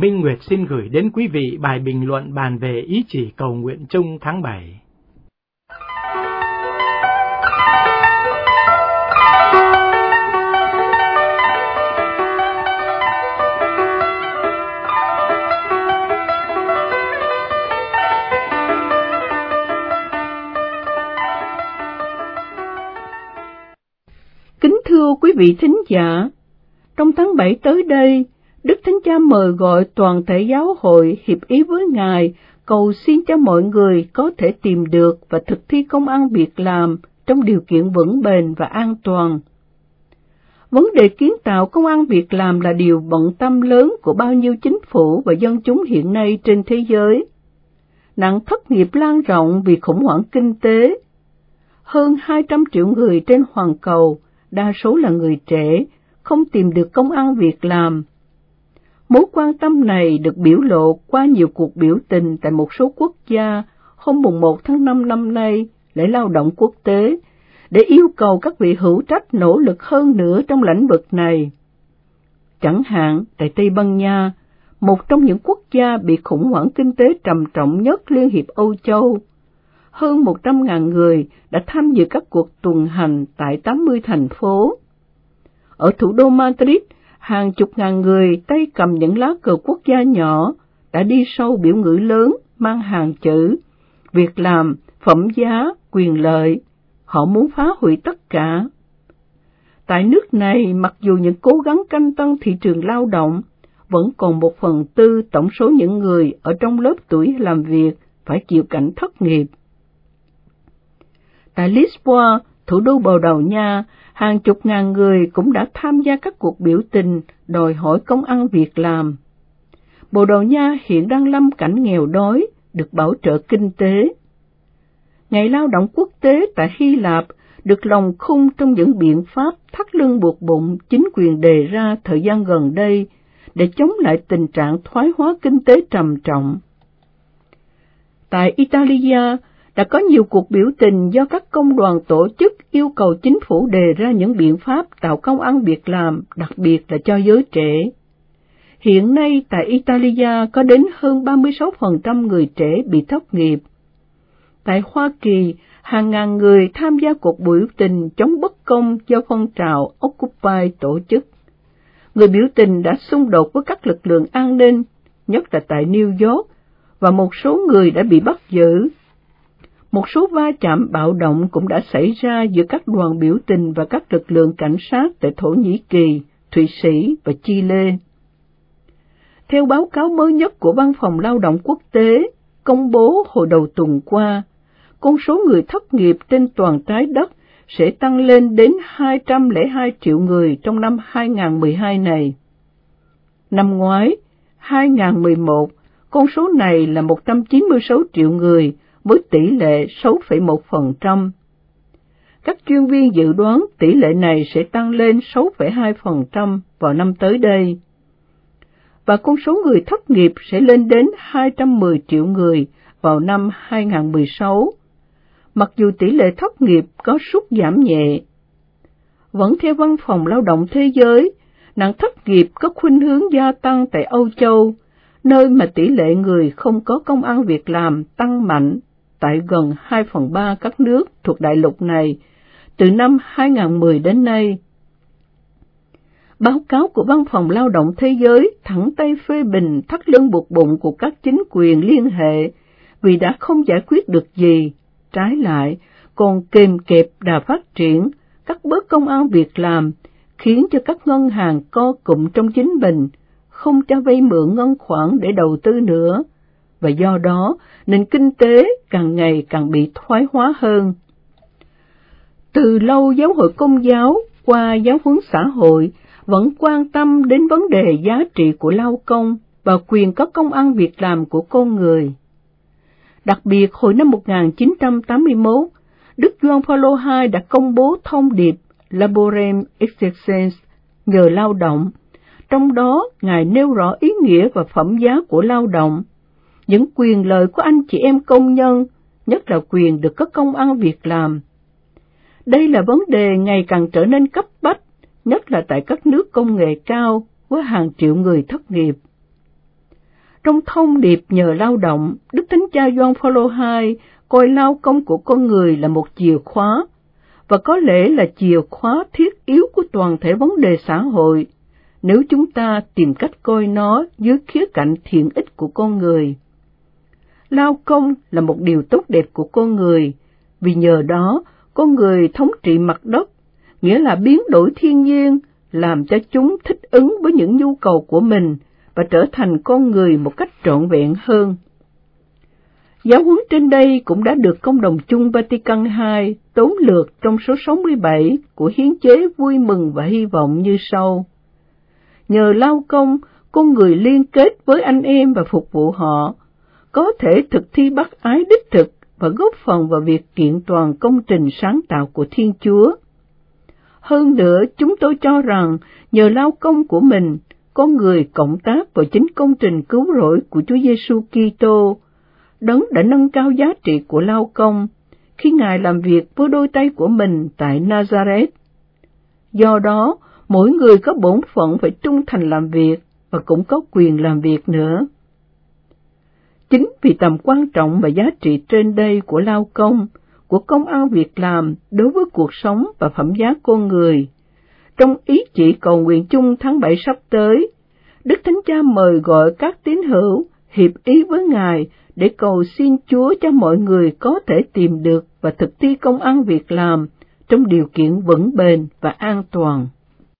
Minh Nguyệt xin gửi đến quý vị bài bình luận bàn về ý chỉ cầu nguyện chung tháng 7. Kính thưa quý vị thính giả, trong tháng 7 tới đây, Đức Thánh Cha mời gọi toàn thể giáo hội hiệp ý với Ngài, cầu xin cho mọi người có thể tìm được và thực thi công ăn việc làm trong điều kiện vững bền và an toàn. Vấn đề kiến tạo công ăn việc làm là điều bận tâm lớn của bao nhiêu chính phủ và dân chúng hiện nay trên thế giới. Nạn thất nghiệp lan rộng vì khủng hoảng kinh tế. Hơn 200 triệu người trên hoàn cầu, đa số là người trẻ, không tìm được công ăn việc làm Mối quan tâm này được biểu lộ qua nhiều cuộc biểu tình tại một số quốc gia hôm mùng 1 tháng 5 năm nay, lễ lao động quốc tế, để yêu cầu các vị hữu trách nỗ lực hơn nữa trong lĩnh vực này. Chẳng hạn, tại Tây Ban Nha, một trong những quốc gia bị khủng hoảng kinh tế trầm trọng nhất Liên hiệp Âu Châu, hơn 100.000 người đã tham dự các cuộc tuần hành tại 80 thành phố. Ở thủ đô Madrid, hàng chục ngàn người tay cầm những lá cờ quốc gia nhỏ đã đi sâu biểu ngữ lớn mang hàng chữ việc làm, phẩm giá, quyền lợi. Họ muốn phá hủy tất cả. Tại nước này, mặc dù những cố gắng canh tăng thị trường lao động, vẫn còn một phần tư tổng số những người ở trong lớp tuổi làm việc phải chịu cảnh thất nghiệp. Tại Lisboa, thủ đô Bồ Đào Nha, hàng chục ngàn người cũng đã tham gia các cuộc biểu tình đòi hỏi công ăn việc làm. Bồ Đào Nha hiện đang lâm cảnh nghèo đói, được bảo trợ kinh tế. Ngày lao động quốc tế tại Hy Lạp được lòng khung trong những biện pháp thắt lưng buộc bụng chính quyền đề ra thời gian gần đây để chống lại tình trạng thoái hóa kinh tế trầm trọng. Tại Italia, đã có nhiều cuộc biểu tình do các công đoàn tổ chức yêu cầu chính phủ đề ra những biện pháp tạo công ăn việc làm, đặc biệt là cho giới trẻ. Hiện nay tại Italia có đến hơn 36% người trẻ bị thất nghiệp. Tại Hoa Kỳ, hàng ngàn người tham gia cuộc biểu tình chống bất công do phong trào Occupy tổ chức. Người biểu tình đã xung đột với các lực lượng an ninh, nhất là tại New York, và một số người đã bị bắt giữ một số va chạm bạo động cũng đã xảy ra giữa các đoàn biểu tình và các lực lượng cảnh sát tại Thổ Nhĩ Kỳ, Thụy Sĩ và Chile. Theo báo cáo mới nhất của Văn phòng Lao động Quốc tế, công bố hồi đầu tuần qua, con số người thất nghiệp trên toàn trái đất sẽ tăng lên đến 202 triệu người trong năm 2012 này. Năm ngoái, 2011, con số này là 196 triệu người, với tỷ lệ 6,1%. Các chuyên viên dự đoán tỷ lệ này sẽ tăng lên 6,2% vào năm tới đây. Và con số người thất nghiệp sẽ lên đến 210 triệu người vào năm 2016, mặc dù tỷ lệ thất nghiệp có sút giảm nhẹ. Vẫn theo Văn phòng Lao động Thế giới, nạn thất nghiệp có khuynh hướng gia tăng tại Âu Châu, nơi mà tỷ lệ người không có công ăn việc làm tăng mạnh tại gần 2 phần 3 các nước thuộc đại lục này từ năm 2010 đến nay. Báo cáo của Văn phòng Lao động Thế giới thẳng tay phê bình thắt lưng buộc bụng của các chính quyền liên hệ vì đã không giải quyết được gì, trái lại còn kềm kẹp đà phát triển, cắt bớt công an việc làm, khiến cho các ngân hàng co cụm trong chính mình, không cho vay mượn ngân khoản để đầu tư nữa, và do đó nền kinh tế càng ngày càng bị thoái hóa hơn. Từ lâu giáo hội công giáo qua giáo huấn xã hội vẫn quan tâm đến vấn đề giá trị của lao công và quyền có công ăn việc làm của con người. Đặc biệt hồi năm 1981, Đức Gioan Phaolô II đã công bố thông điệp Laborem Exercens nhờ lao động, trong đó Ngài nêu rõ ý nghĩa và phẩm giá của lao động những quyền lợi của anh chị em công nhân, nhất là quyền được có công ăn việc làm. Đây là vấn đề ngày càng trở nên cấp bách, nhất là tại các nước công nghệ cao với hàng triệu người thất nghiệp. Trong thông điệp nhờ lao động, Đức Thánh Cha john paul II coi lao công của con người là một chìa khóa, và có lẽ là chìa khóa thiết yếu của toàn thể vấn đề xã hội, nếu chúng ta tìm cách coi nó dưới khía cạnh thiện ích của con người. Lao công là một điều tốt đẹp của con người, vì nhờ đó con người thống trị mặt đất, nghĩa là biến đổi thiên nhiên, làm cho chúng thích ứng với những nhu cầu của mình và trở thành con người một cách trọn vẹn hơn. Giáo huấn trên đây cũng đã được Công đồng chung Vatican II tốn lược trong số 67 của hiến chế vui mừng và hy vọng như sau. Nhờ lao công, con người liên kết với anh em và phục vụ họ, có thể thực thi bác ái đích thực và góp phần vào việc kiện toàn công trình sáng tạo của Thiên Chúa. Hơn nữa, chúng tôi cho rằng nhờ lao công của mình, con người cộng tác vào chính công trình cứu rỗi của Chúa Giêsu Kitô, đấng đã nâng cao giá trị của lao công khi Ngài làm việc với đôi tay của mình tại Nazareth. Do đó, mỗi người có bổn phận phải trung thành làm việc và cũng có quyền làm việc nữa. Chính vì tầm quan trọng và giá trị trên đây của lao công, của công ăn việc làm đối với cuộc sống và phẩm giá con người, trong ý chỉ cầu nguyện chung tháng 7 sắp tới, Đức Thánh Cha mời gọi các tín hữu hiệp ý với Ngài để cầu xin Chúa cho mọi người có thể tìm được và thực thi công ăn việc làm trong điều kiện vững bền và an toàn.